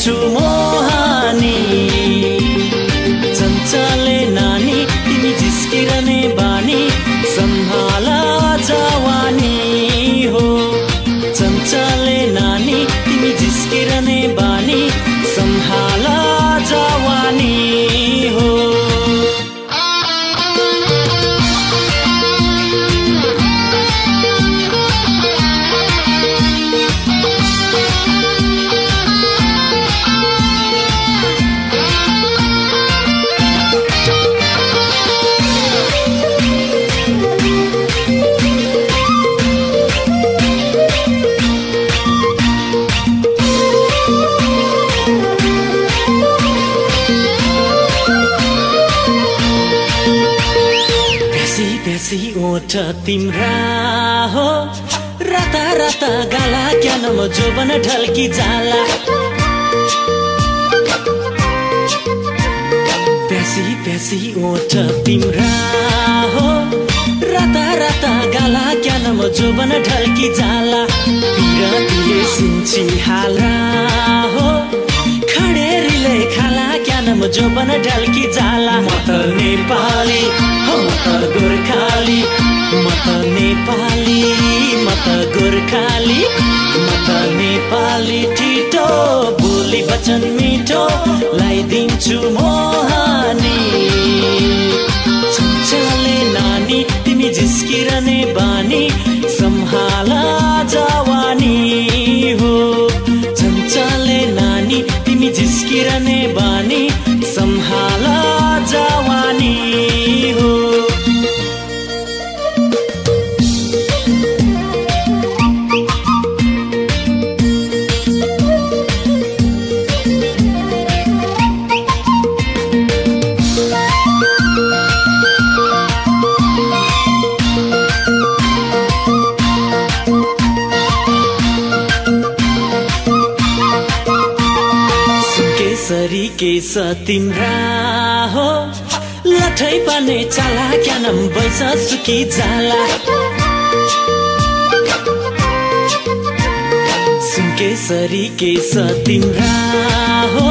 लगाइदिन्छु मोहानी तिम्रा हो राता राता गाला क्या नम जोबन ढल्की जाला। बेसी बेसी ओठ तिम्रा हो राता राता गाला क्या नम जोबन ढल्की जाला। पिरतिले सिन्ची हाला हो खडेरीले खाला क्या नम जोबन ढल्की जाला। म त नेपाली हो म त गोर्खाली। म त नेपाली म त गोर्खाली म त नेपाली ठिटो बोली वचन मिठो लगाइदिन्छु मोहानी केसरी केस तिम्रा हो। लठै पाने चाला क्या बैस सुकी जाला। सुनकेसरी केस तिम्रा हो।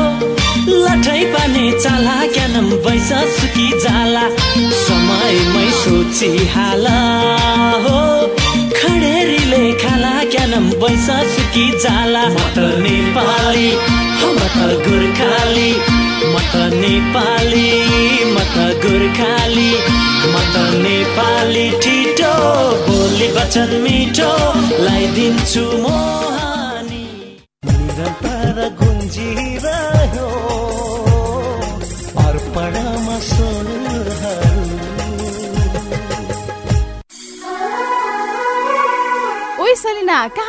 लठै पाने चाला क्या बैस सुकी जाला। समयमै सोची हाला हो। खडेरीले खाला क्या बैस सुकी जाला। नेपाली। गोर्खाली म त नेपाली म त गोर्खाली म त नेपाली ठिटो बोली वचन मिठो लगाइदिन्छु मोहानी निरन्तर गुन्जिरह्यो अर्पणमा स्वरहरू ओइ सलिना कहाँ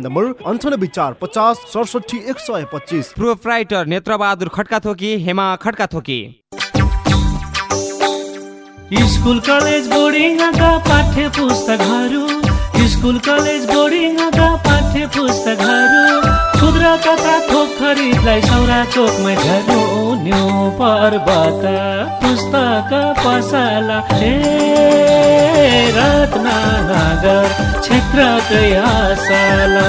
नम्बर अन्ठानब्बे चार पचास सडसठी एक सय पच्चिस। Proprietor Netrabahadur Khadka Thoki Hema Khadka Thoki school college बोर्डिङका पाठ्य पुस्तकहरू स्कुल कलेज बोर्डिङका पाठ्य पुस्तकहरू खुद्रा तथा थोक खरिदलाई सौरा चोकमै झर्नु पर्वत पुस्तक पसला। रत्नगर क्षेत्रकै असला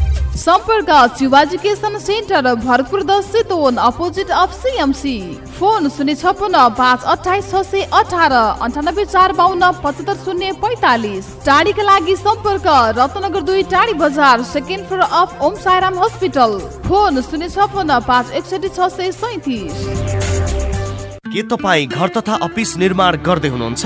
सम्पर्क एजुकेसन सेन्टर भरतपुर दस अपोजिट अफ सिएमसी फोन शून्य छपन्न पाँच अठाइस छ सय अठार अन्ठानब्बे चार बाहन्न पचहत्तर शून्य पैँतालिस। टाढीका लागि सम्पर्क रत्नगर दुई टाढी बजार second floor of Om Sairam hospital. Phone शून्य छपन्न पाँच एकसठी छ सय सैतिस। के तपाईँ घर तथा अफिस निर्माण गर्दै हुनुहुन्छ?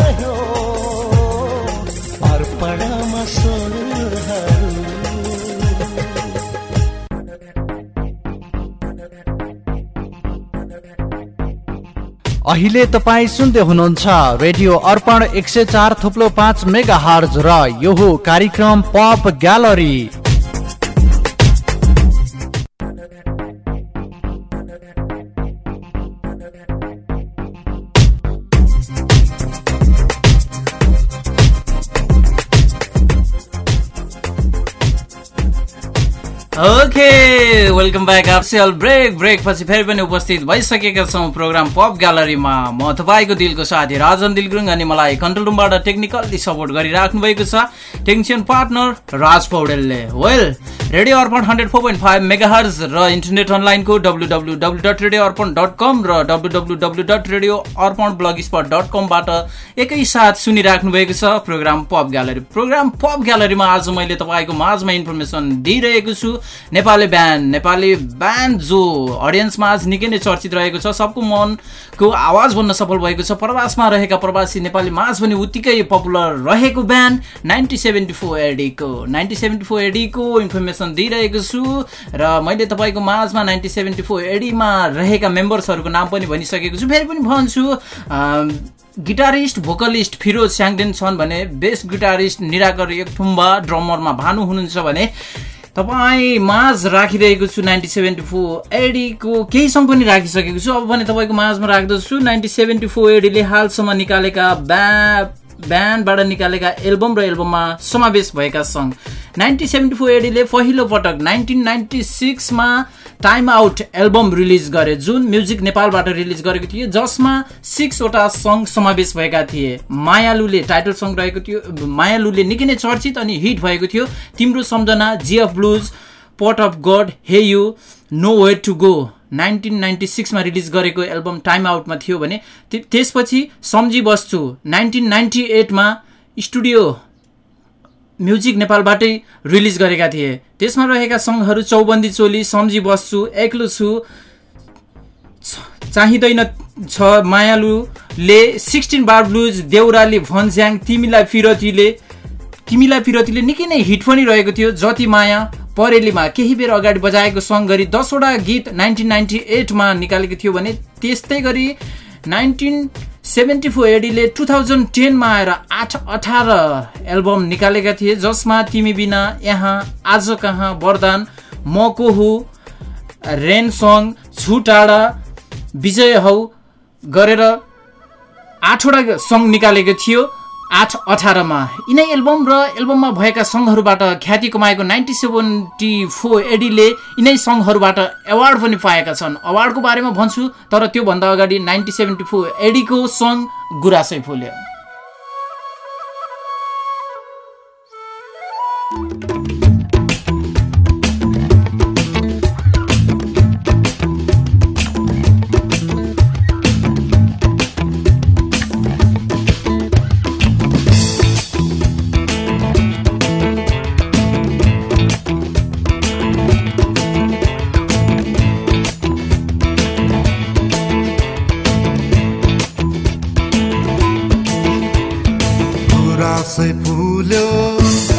अहिले तपाईँ सुन्दै हुनुहुन्छ रेडियो अर्पण एक सय चार थुप्लो पाँच मेगा हर्ज र यो हो कार्यक्रम pop gallery. Okay welcome back official break break पछि फेरि पनि उपस्थित भइसकेका छौँ प्रोग्राम पप ग्यालरीमा म तपाईँको दिलको साथी राजन दिल गुरुङ अनि मलाई कन्ट्रोल रुमबाट टेक्निकल्ली सपोर्ट गरिराख्नु भएको छ। टेक्निसियन पार्टनर राज पौडेलले। Well radio Arpan hundred four point five megahertz र इन्टरनेट अनलाइनको W W W dot radio Arpan dot com र W W W dot radio Arpan blogspot dot कमबाट एकैसाथ सुनिराख्नु भएको छ program pop gallery program pop ग्यालरीमा आज मैले तपाईँको माझमा इन्फर्मेसन दिइरहेको छु। नेपाली ब्यान्ड नेपाली ब्यान्ड जो अडियन्समा आज निकै नै चर्चित रहेको छ सबको मनको आवाज बन्न सफल भएको छ। प्रवासमा रहेका प्रवासी नेपाली माझ पनि उत्तिकै पपुलर रहेको ब्यान्ड नाइन्टी सेभेन्टी फोर एडीको नाइन्टी सेभेन्टी इन्फर्मेसन दिइरहेको छु र मैले तपाईँको माझमा नाइन्टी सेभेन्टी फोर एडीमा रहेका मेम्बर्सहरूको नाम पनि भनिसकेको छु। फेरि पनि भन्छु गिटारिस्ट भोकलिस्ट फिरोज स्याङदेन छन् भने बेस्ट गिटारिस्ट निराकर एकठुम्बा ड्रमरमा भानु हुनुहुन्छ भने तपाईँ माझ राखिरहेको छु नाइन्टी सेभेन्टी फोर एडीको केही सङ्ग पनि राखिसकेको छु। अब भने तपाईँको माझमा राख्दछु। नाइन्टी सेभेन्टी फोर एडीले हालसम्म निकालेका ब्या ब्यान्डबाट निकालेका एल्बम र एल्बममा समावेश भएका सङ्ग नाइन्टी सेभेन्टी फोर एडीले पहिलो पटक नाइन्टिन नाइन्टी सिक्समा टाइम आउट एल्बम रिलिज गरे जुन म्युजिक नेपालबाट रिलिज गरेको थियो जसमा सिक्सवटा सङ्ग समावेश भएका थिए। मायालुले टाइटल सङ्ग रहेको थियो मायालुले निकै नै चर्चित अनि हिट भएको थियो। तिम्रो सम्झना GEF blues port of God hey you know way to go nineteen ninety सिक्समा release गरेको एल्बम टाइम आउटमा थियो भने त्यसपछि सम्झी बस्छु। नाइन्टिन नाइन्टी एटमा स्टुडियो म्युजिक नेपालबाटै रिलिज गरेका थिए। त्यसमा रहेका सङ्घहरू चौबन्दी चोली सम्झी बस्छु एक्लो छु चाहिँदैन छ मायालुले sixteen bar blues Deurali Bhanjyang तिमीलाई फिरतीले तिमीलाई फिरतीले निकै नै हिट पनि रहेको थियो। जति माया परेलीमा केही बेर अगाडि बजाएको सङ्ग गरी दसवटा गीत नाइन्टिन नाइन्टी एटमा निकालेको थियो भने त्यस्तै गरी नाइन्टिन सेभेन्टी फोर एडीले टु थाउजन्ड टेनमा आएर आठ अठार एल्बम निकालेका थिए जसमा तिमी बिना यहाँ आज कहाँ वरदान म को हु रेन सङ छुटाडा विजय हौ गरेर आठवटा सङ्ग निकालेको थियो। आठ अठारमा। यिनै एल्बम र एल्बममा भएका सङ्घहरूबाट ख्याति कमाएको नाइन्टी सेभेन्टी फोर एडीले यिनै सङ्घहरूबाट एवार्ड पनि पाएका छन्। अवार्डको बारेमा भन्छु तर त्योभन्दा अगाडि नाइन्टी सेभेन्टी फोर एडीको सङ्ग गुरासै फुल्यो। गुराँसै फुल्यो।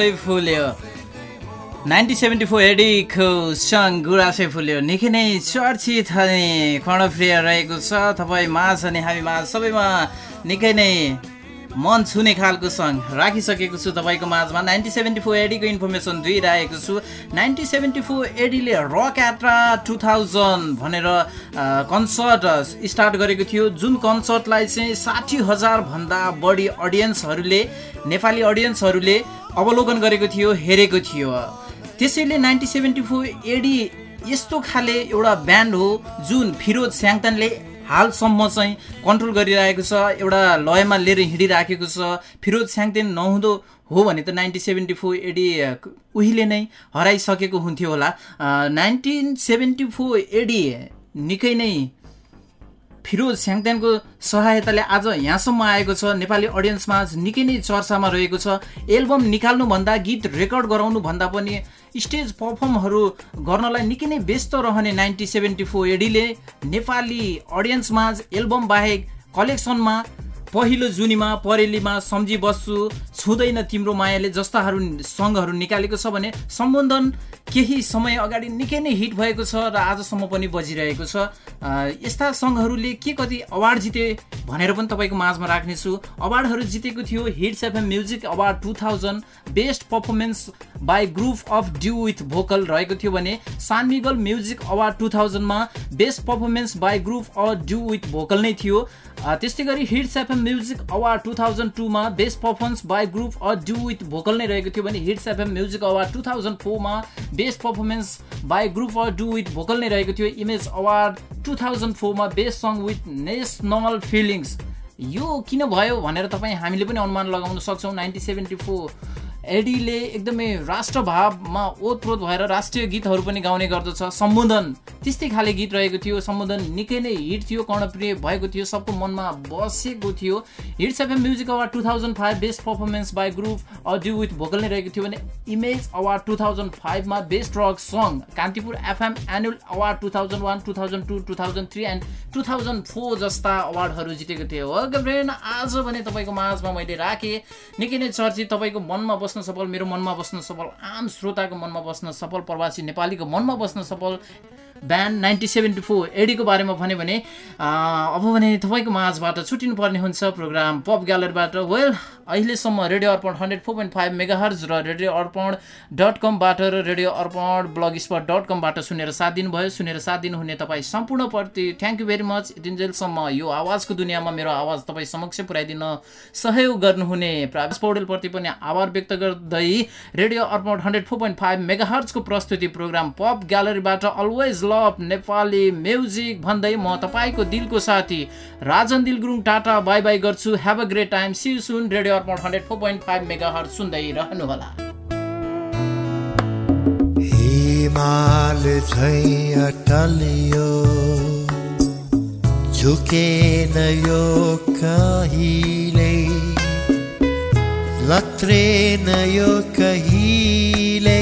गुरासै फुल्यो नाइन्टी सेभेन्टी फोर एडीको सङ्ग गुरासे फुल्यो निकै नै चर्चित अनि कर्णप्रिय रहेको छ। तपाईँ माझ अनि हामी माझ सबैमा निकै नै मन छुने खालको सङ्ग राखिसकेको छु तपाईँको माझमा। नाइन्टी सेभेन्टी फोर एडीको इन्फर्मेसन दिइरहेको छु। नाइन्टी सेभेन्टी फोर एडीले रक यात्रा टु थाउजन्ड भनेर कन्सर्ट स्टार्ट गरेको थियो। जुन कन्सर्टलाई चाहिँ साठी हजारभन्दा बढी अडियन्सहरूले नेपाली अडियन्सहरूले अवलोकन गरेको थियो हेरेको थियो। त्यसैले नाइन्टी सेभेन्टी फोर एडी यस्तो खाले एउटा ब्यान्ड हो जुन फिरोज स्याङतानले हालसम्म चाहिँ कन्ट्रोल गरिरहेको छ एउटा लयमा लिएर हिँडिराखेको छ। फिरोज स्याङतेन नहुँदो हो भने त नाइन्टी सेभेन्टी फोर एडी उहिले नै हराइसकेको हुन्थ्यो होला। नाइन्टिन सेभेन्टी फोर एडी निकै नै फिरोज स्याङत्यानको सहायताले आज यहाँसम्म आएको छ। नेपाली अडियन्समा निकै नै चर्चामा रहेको छ। एल्बम निकाल्नुभन्दा गीत रेकर्ड गराउनुभन्दा पनि स्टेज पर्फर्महरू गर्नलाई निकै नै व्यस्त रहने नाइन्टी सेभेन्टी फोर एडीले नेपाली अडियन्समा एल्बम बाहेक कलेक्सनमा पहिलो जुनीमा परेलीमा सम्झी बस्छु छुँदैन तिम्रो मायाले जस्ताहरू सङ्घहरू निकालेको छ भने सम्बन्धन केही समय अगाडि निकै नै हिट भएको छ र आजसम्म पनि बजिरहेको छ। यस्ता सङ्घहरूले के कति अवार्ड जिते भनेर पनि तपाईँको माझमा राख्नेछु। अवार्डहरू जितेको थियो hits FM music award two thousand. Best performance by group of duo with vocal रहेको थियो भने San Miguel music award two thousand best performance by group of duo with vocal नै थियो। त्यस्तै गरी hits FM music award two thousand टूमा best performance by group or duo with vocal नै रहेको थियो भने hits FM music award two thousand फोरमा best performance by group or duo with vocal नै रहेको थियो। इमेज अवार्ड टु थाउजन्ड फोरमा best song with national feelings यो किन भयो भनेर तपाईँ हामीले पनि अनुमान लगाउन सक्छौँ। नाइन्टी सेभेन्टी फोर एडीले एकदमै राष्ट्रभावमा ओतप्रोत भएर राष्ट्रिय गीतहरू पनि गाउने गर्दछ। सम्बोधन त्यस्तै खाले गीत रहेको थियो। सम्बोधन निकै नै हिट थियो कर्णप्रिय भएको थियो सबको मनमा बसेको थियो। Hits FM music award two thousand five best performance by group or duo with vocal नै रहेको थियो भने इमेज अवार्ड टु थाउजन्ड फाइभमा best rock song Kantipur FM annual award two thousand one two thousand two two thousand three and two thousand four जस्ता अवार्डहरू जितेको थियो। Brain आज भने तपाईँको माझमा मैले राखेँ। निकै नै चर्चित तपाईँको मनमा बस्न सफल मेरो मनमा बस्न सफल आम श्रोताको मनमा बस्न सफल प्रवासी नेपालीको मनमा बस्न सफल ब्यान्ड नाइन्टी सेभेन्टी फोर एडीको बारेमा भन्यो भने अब भने तपाईँको माझबाट छुट्टिनु पर्ने हुन्छ प्रोग्राम पप ग्यालरीबाट। वेल अहिलेसम्म radio Arpan hundred four point five megahertz र रेडियो अर्पण डट कमबाट र radio Arpan blogspot dot कमबाट सुनेर साथ दिनुभयो। सुनेर साथ दिनुहुने तपाईँ सम्पूर्णप्रति थ्याङ्क यू भेरी मच दिनजेलसम्म यो आवाजको दुनियाँमा मेरो आवाज तपाईँ समक्ष पुर्याइदिन सहयोग गर्नुहुने। प्रावेश पौडेलप्रति पनि आभार व्यक्त गर्दै radio Arpan hundred four point five mega हर्जको प्रस्तुति प्रोग्राम पप ग्यालरीबाट अलवेज लभ नेपाली म्युजिक भन्दै म तपाईँको दिलको साथी Rajan Dil Gurung tata bye bye गर्छु। Have a great time see soon radio Arpan hundred four point five megahertz सुन्दै रहनुहोला। हिमाल झै अटलियो झुकेन यो कहिले? लत्रेन यो कहिले?